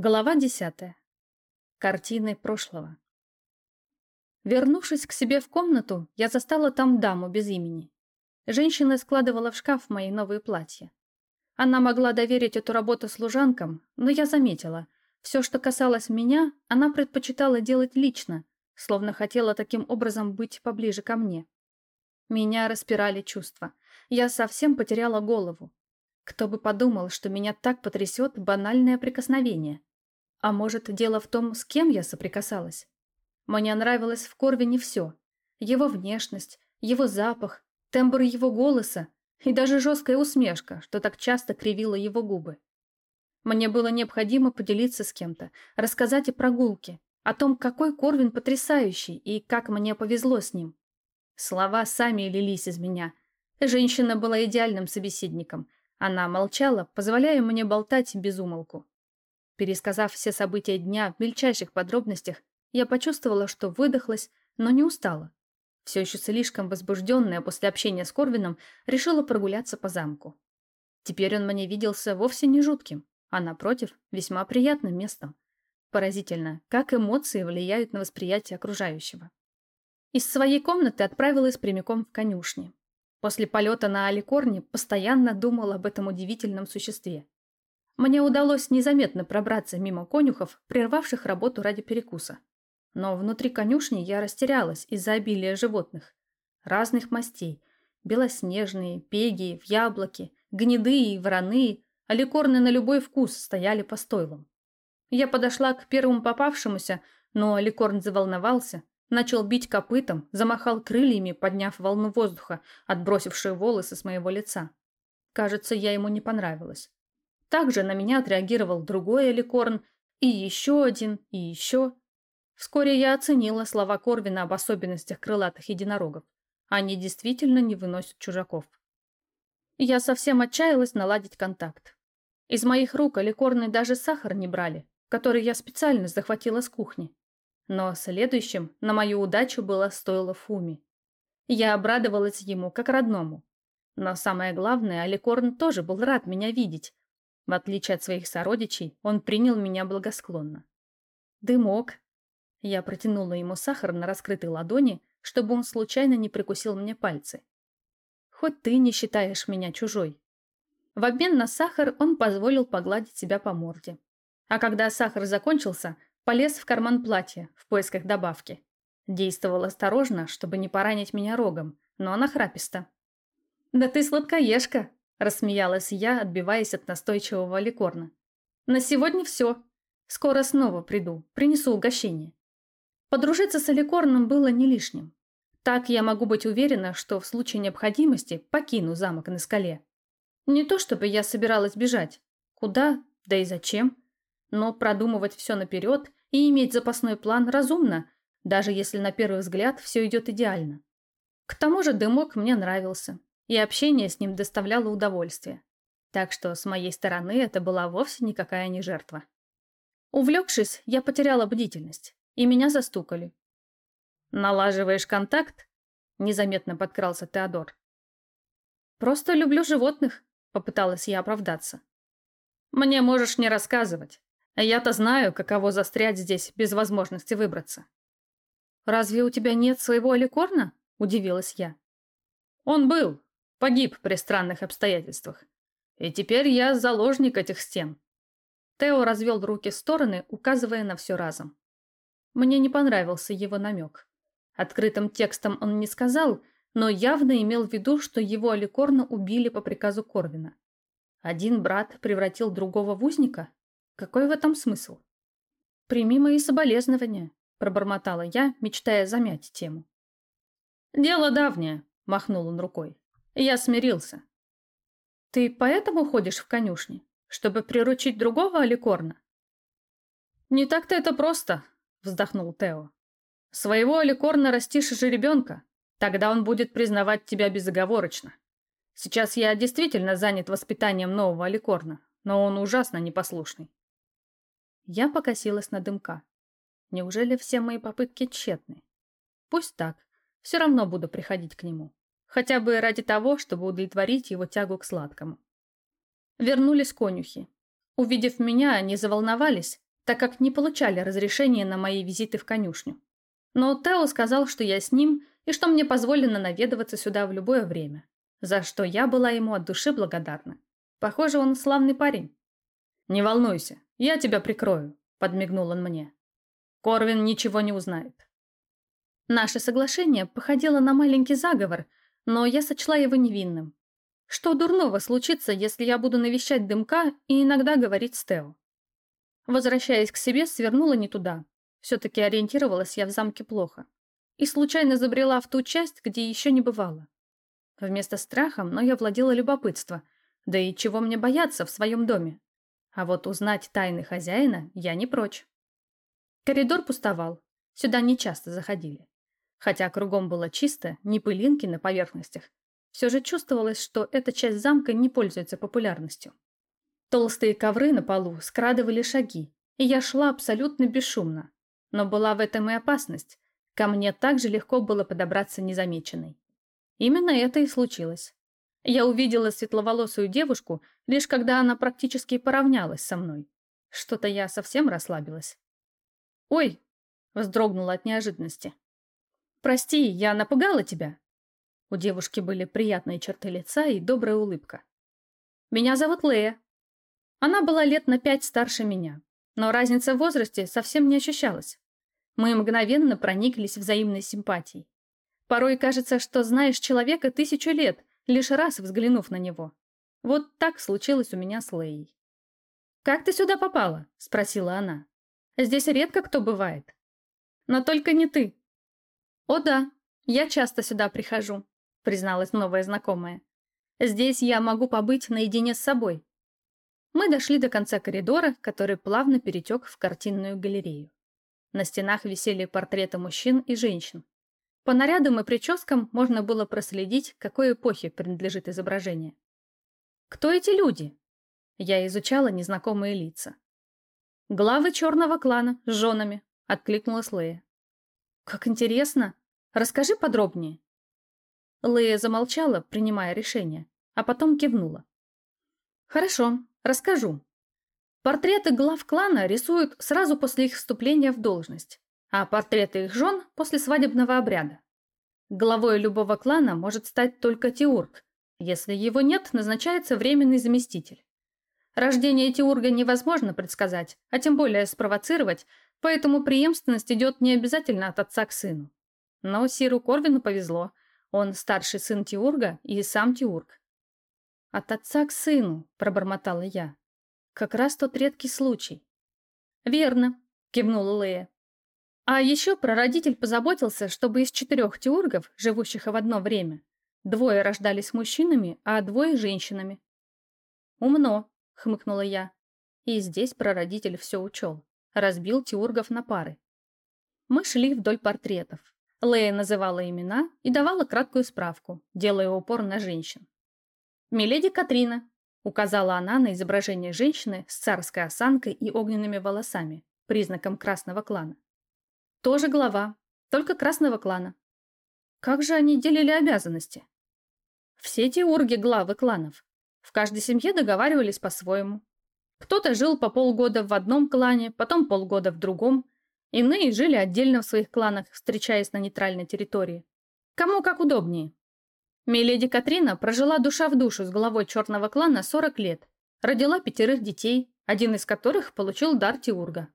Глава десятая. Картины прошлого. Вернувшись к себе в комнату, я застала там даму без имени. Женщина складывала в шкаф мои новые платья. Она могла доверить эту работу служанкам, но я заметила, все, что касалось меня, она предпочитала делать лично, словно хотела таким образом быть поближе ко мне. Меня распирали чувства. Я совсем потеряла голову. Кто бы подумал, что меня так потрясет банальное прикосновение. А может, дело в том, с кем я соприкасалась? Мне нравилось в Корвине все. Его внешность, его запах, тембр его голоса и даже жесткая усмешка, что так часто кривила его губы. Мне было необходимо поделиться с кем-то, рассказать о прогулке, о том, какой Корвин потрясающий и как мне повезло с ним. Слова сами лились из меня. Женщина была идеальным собеседником. Она молчала, позволяя мне болтать без умолку. Пересказав все события дня в мельчайших подробностях, я почувствовала, что выдохлась, но не устала. Все еще слишком возбужденная после общения с Корвином, решила прогуляться по замку. Теперь он мне виделся вовсе не жутким, а, напротив, весьма приятным местом. Поразительно, как эмоции влияют на восприятие окружающего. Из своей комнаты отправилась прямиком в конюшни. После полета на Аликорне постоянно думала об этом удивительном существе. Мне удалось незаметно пробраться мимо конюхов, прервавших работу ради перекуса. Но внутри конюшни я растерялась из-за обилия животных. Разных мастей. Белоснежные, пеги, в яблоки, гнедые и вороные, аликорны на любой вкус стояли по стойлам. Я подошла к первому попавшемуся, но аликорн заволновался, начал бить копытом, замахал крыльями, подняв волну воздуха, отбросившую волосы с моего лица. Кажется, я ему не понравилась. Также на меня отреагировал другой аликорн, и еще один, и еще. Вскоре я оценила слова Корвина об особенностях крылатых единорогов. Они действительно не выносят чужаков. Я совсем отчаялась наладить контакт. Из моих рук аликорны даже сахар не брали, который я специально захватила с кухни. Но следующим на мою удачу было стоило Фуми. Я обрадовалась ему как родному. Но самое главное, Аликорн тоже был рад меня видеть, в отличие от своих сородичей, он принял меня благосклонно. «Дымок!» Я протянула ему сахар на раскрытой ладони, чтобы он случайно не прикусил мне пальцы. «Хоть ты не считаешь меня чужой». В обмен на сахар он позволил погладить себя по морде. А когда сахар закончился, полез в карман платья в поисках добавки. Действовал осторожно, чтобы не поранить меня рогом, но нахраписто. «Да ты сладкоежка!» Рассмеялась я, отбиваясь от настойчивого ликорна. На сегодня все. Скоро снова приду, принесу угощение. Подружиться с Аликорном было не лишним. Так я могу быть уверена, что в случае необходимости покину замок на скале. Не то чтобы я собиралась бежать. Куда, да и зачем. Но продумывать все наперед и иметь запасной план разумно, даже если на первый взгляд все идет идеально. К тому же дымок мне нравился и общение с ним доставляло удовольствие. Так что с моей стороны это была вовсе никакая не жертва. Увлекшись, я потеряла бдительность, и меня застукали. «Налаживаешь контакт?» – незаметно подкрался Теодор. «Просто люблю животных», – попыталась я оправдаться. «Мне можешь не рассказывать. Я-то знаю, каково застрять здесь без возможности выбраться». «Разве у тебя нет своего аликорна?» – удивилась я. «Он был, Погиб при странных обстоятельствах. И теперь я заложник этих стен. Тео развел руки в стороны, указывая на все разом. Мне не понравился его намек. Открытым текстом он не сказал, но явно имел в виду, что его Аликорна убили по приказу Корвина. Один брат превратил другого в узника? Какой в этом смысл? «Прими мои соболезнования», – пробормотала я, мечтая замять тему. «Дело давнее», – махнул он рукой. Я смирился. Ты поэтому ходишь в конюшни? Чтобы приручить другого аликорна? Не так-то это просто, вздохнул Тео. Своего аликорна растишь же ребенка. Тогда он будет признавать тебя безоговорочно. Сейчас я действительно занят воспитанием нового аликорна, но он ужасно непослушный. Я покосилась на дымка. Неужели все мои попытки тщетны? Пусть так. Все равно буду приходить к нему. Хотя бы ради того, чтобы удовлетворить его тягу к сладкому. Вернулись конюхи. Увидев меня, они заволновались, так как не получали разрешения на мои визиты в конюшню. Но Тео сказал, что я с ним и что мне позволено наведываться сюда в любое время, за что я была ему от души благодарна. Похоже, он славный парень. «Не волнуйся, я тебя прикрою», — подмигнул он мне. «Корвин ничего не узнает». Наше соглашение походило на маленький заговор, но я сочла его невинным. Что дурного случится, если я буду навещать дымка и иногда говорить с Тео? Возвращаясь к себе, свернула не туда. Все-таки ориентировалась я в замке плохо. И случайно забрела в ту часть, где еще не бывало. Вместо страха я владела любопытство. Да и чего мне бояться в своем доме? А вот узнать тайны хозяина я не прочь. Коридор пустовал. Сюда не часто заходили. Хотя кругом было чисто, ни пылинки на поверхностях, все же чувствовалось, что эта часть замка не пользуется популярностью. Толстые ковры на полу скрадывали шаги, и я шла абсолютно бесшумно. Но была в этом и опасность. Ко мне так же легко было подобраться незамеченной. Именно это и случилось. Я увидела светловолосую девушку, лишь когда она практически поравнялась со мной. Что-то я совсем расслабилась. «Ой!» — вздрогнула от неожиданности. «Прости, я напугала тебя?» У девушки были приятные черты лица и добрая улыбка. «Меня зовут Лея». Она была лет на пять старше меня, но разница в возрасте совсем не ощущалась. Мы мгновенно прониклись взаимной симпатией. Порой кажется, что знаешь человека тысячу лет, лишь раз взглянув на него. Вот так случилось у меня с Леей. «Как ты сюда попала?» – спросила она. «Здесь редко кто бывает». «Но только не ты». «О да, я часто сюда прихожу призналась новая знакомая. «Здесь я могу побыть наедине с собой». Мы дошли до конца коридора, который плавно перетек в картинную галерею. На стенах висели портреты мужчин и женщин. По нарядам и прическам можно было проследить, какой эпохе принадлежит изображение. «Кто эти люди?» Я изучала незнакомые лица. «Главы черного клана с женами», — откликнулась Лея. «Как интересно! Расскажи подробнее». Лея замолчала, принимая решение, а потом кивнула. «Хорошо, расскажу. Портреты глав клана рисуют сразу после их вступления в должность, а портреты их жен – после свадебного обряда. Главой любого клана может стать только Теург. Если его нет, назначается временный заместитель. Рождение Теурга невозможно предсказать, а тем более спровоцировать, поэтому преемственность идет не обязательно от отца к сыну. Но Сиру Корвину повезло – он старший сын Тиурга и сам Тиург. «От отца к сыну», — пробормотала я. «Как раз тот редкий случай». «Верно», — кивнула Лея. А еще прародитель позаботился, чтобы из четырех Тиургов, живущих в одно время, двое рождались мужчинами, а двое – женщинами. «Умно», — хмыкнула я. И здесь прародитель все учел. Разбил Тиургов на пары. Мы шли вдоль портретов. Лея называла имена и давала краткую справку, делая упор на женщин. «Миледи Катрина», — указала она на изображение женщины с царской осанкой и огненными волосами, признаком красного клана. «Тоже глава, только красного клана». Как же они делили обязанности? Все эти урги главы кланов. В каждой семье договаривались по-своему. Кто-то жил по полгода в одном клане, потом полгода в другом, Иные жили отдельно в своих кланах, встречаясь на нейтральной территории. Кому как удобнее. Миледи Катрина прожила душа в душу с главой черного клана 40 лет, родила пятерых детей, один из которых получил дар Тиурга.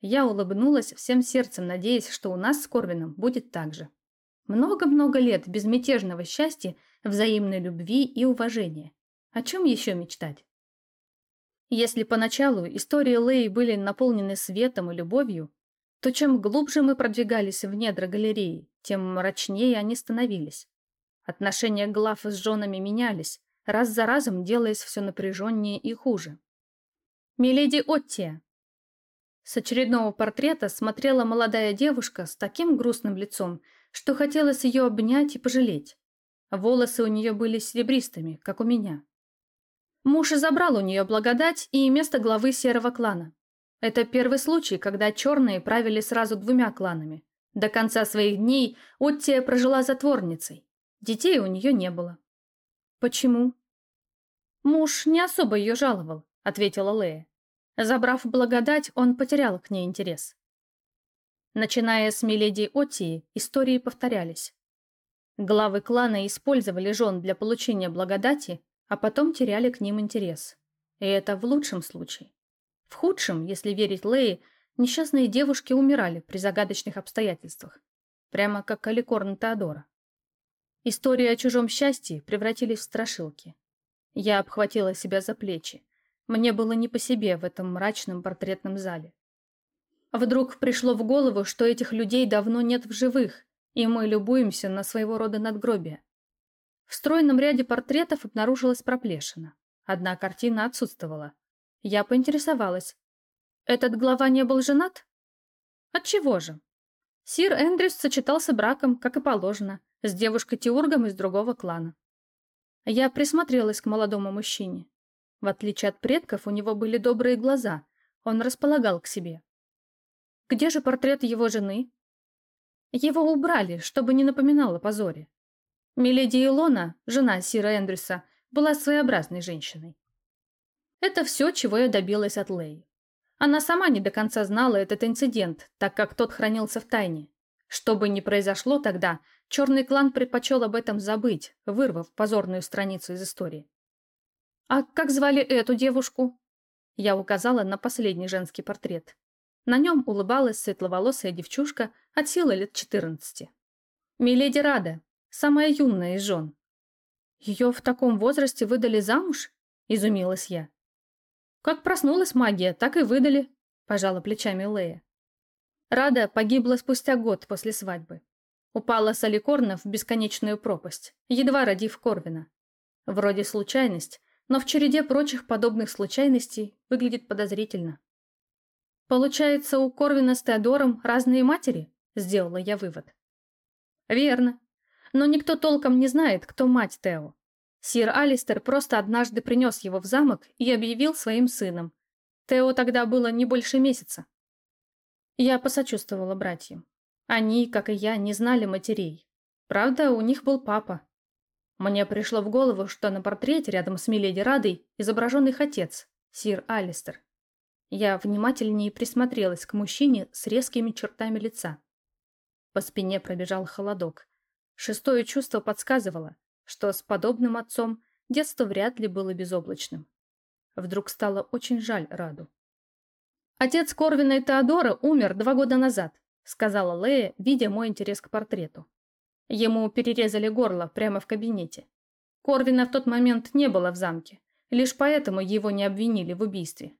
Я улыбнулась всем сердцем, надеясь, что у нас с Корвином будет так же. Много-много лет безмятежного счастья, взаимной любви и уважения. О чем еще мечтать? Если поначалу истории Лэй были наполнены светом и любовью, то чем глубже мы продвигались в недра галереи, тем мрачнее они становились. Отношения глав с женами менялись, раз за разом делаясь все напряженнее и хуже. «Миледи Оттия!» С очередного портрета смотрела молодая девушка с таким грустным лицом, что хотелось ее обнять и пожалеть. Волосы у нее были серебристыми, как у меня. Муж забрал у нее благодать и место главы серого клана. Это первый случай, когда черные правили сразу двумя кланами. До конца своих дней Оттия прожила затворницей. Детей у нее не было. Почему? Муж не особо ее жаловал, ответила Лея. Забрав благодать, он потерял к ней интерес. Начиная с Миледи Отии, истории повторялись. Главы клана использовали жен для получения благодати, а потом теряли к ним интерес. И это в лучшем случае. В худшем, если верить Леи, несчастные девушки умирали при загадочных обстоятельствах. Прямо как Каликорн Теодора. Истории о чужом счастье превратились в страшилки. Я обхватила себя за плечи. Мне было не по себе в этом мрачном портретном зале. Вдруг пришло в голову, что этих людей давно нет в живых, и мы любуемся на своего рода надгробие. В стройном ряде портретов обнаружилась проплешина. Одна картина отсутствовала. Я поинтересовалась. Этот глава не был женат? Отчего же? Сир Эндрюс сочетался браком, как и положено, с девушкой-теургом из другого клана. Я присмотрелась к молодому мужчине. В отличие от предков, у него были добрые глаза, он располагал к себе. Где же портрет его жены? Его убрали, чтобы не напоминало позоре. Миледи Илона, жена Сира Эндрюса, была своеобразной женщиной. Это все, чего я добилась от Лэй. Она сама не до конца знала этот инцидент, так как тот хранился в тайне. Что бы ни произошло тогда, черный клан предпочел об этом забыть, вырвав позорную страницу из истории. «А как звали эту девушку?» Я указала на последний женский портрет. На нем улыбалась светловолосая девчушка от силы лет 14. Миледи Рада, самая юная из жен. Ее в таком возрасте выдали замуж? Изумилась я. Как проснулась магия, так и выдали, пожала плечами Лея. Рада погибла спустя год после свадьбы. Упала с Аликорна в бесконечную пропасть, едва родив Корвина. Вроде случайность, но в череде прочих подобных случайностей выглядит подозрительно. Получается, у Корвина с Теодором разные матери? Сделала я вывод. Верно. Но никто толком не знает, кто мать Тео. Сир Алистер просто однажды принес его в замок и объявил своим сыном. Тео тогда было не больше месяца. Я посочувствовала братьям. Они, как и я, не знали матерей. Правда, у них был папа. Мне пришло в голову, что на портрете рядом с Миледи Радой изображен их отец, сир Алистер. Я внимательнее присмотрелась к мужчине с резкими чертами лица. По спине пробежал холодок. Шестое чувство подсказывало, что с подобным отцом детство вряд ли было безоблачным. Вдруг стало очень жаль Раду. «Отец Корвина и Теодора умер два года назад», сказала Лея, видя мой интерес к портрету. Ему перерезали горло прямо в кабинете. Корвина в тот момент не было в замке, лишь поэтому его не обвинили в убийстве.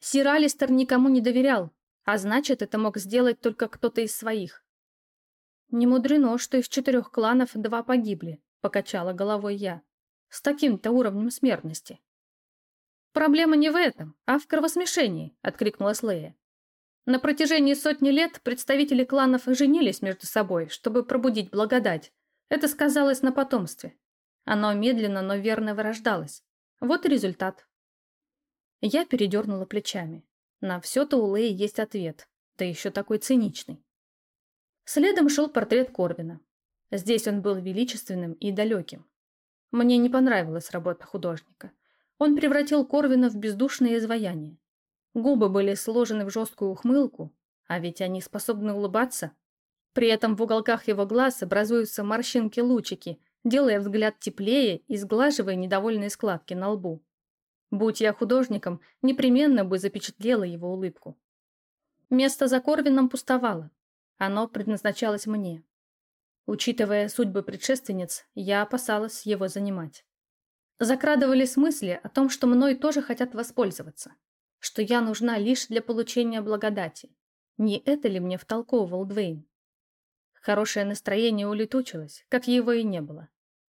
Сир Алистер никому не доверял, а значит, это мог сделать только кто-то из своих. Не мудрено, что из четырех кланов два погибли, покачала головой я. С таким-то уровнем смертности. Проблема не в этом, а в кровосмешении, откликнулась Лея. На протяжении сотни лет представители кланов женились между собой, чтобы пробудить благодать. Это сказалось на потомстве. Оно медленно, но верно вырождалось. Вот и результат. Я передернула плечами. На все-то у Лэй есть ответ, да еще такой циничный. Следом шел портрет Корвина. Здесь он был величественным и далеким. Мне не понравилась работа художника. Он превратил Корвина в бездушное изваяние. Губы были сложены в жесткую ухмылку, а ведь они способны улыбаться. При этом в уголках его глаз образуются морщинки-лучики, делая взгляд теплее и сглаживая недовольные складки на лбу. Будь я художником, непременно бы запечатлела его улыбку. Место за Корвином пустовало. Оно предназначалось мне. Учитывая судьбы предшественниц, я опасалась его занимать. Закрадывались мысли о том, что мной тоже хотят воспользоваться, что я нужна лишь для получения благодати. Не это ли мне втолковывал Двейн? Хорошее настроение улетучилось, как его и не было.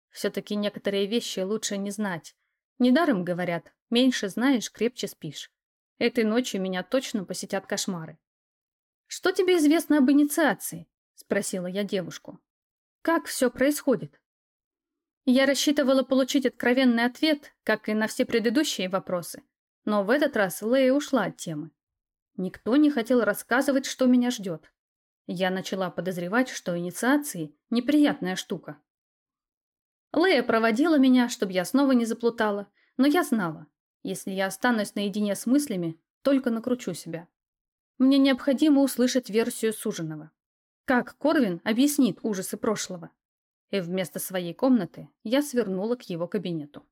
Все-таки некоторые вещи лучше не знать. Недаром говорят, Меньше знаешь, крепче спишь. Этой ночью меня точно посетят кошмары. «Что тебе известно об инициации?» – спросила я девушку. «Как все происходит?» Я рассчитывала получить откровенный ответ, как и на все предыдущие вопросы, но в этот раз Лея ушла от темы. Никто не хотел рассказывать, что меня ждет. Я начала подозревать, что инициации – неприятная штука. Лея проводила меня, чтобы я снова не заплутала, но я знала, если я останусь наедине с мыслями, только накручу себя. Мне необходимо услышать версию суженого. Как Корвин объяснит ужасы прошлого? И вместо своей комнаты я свернула к его кабинету.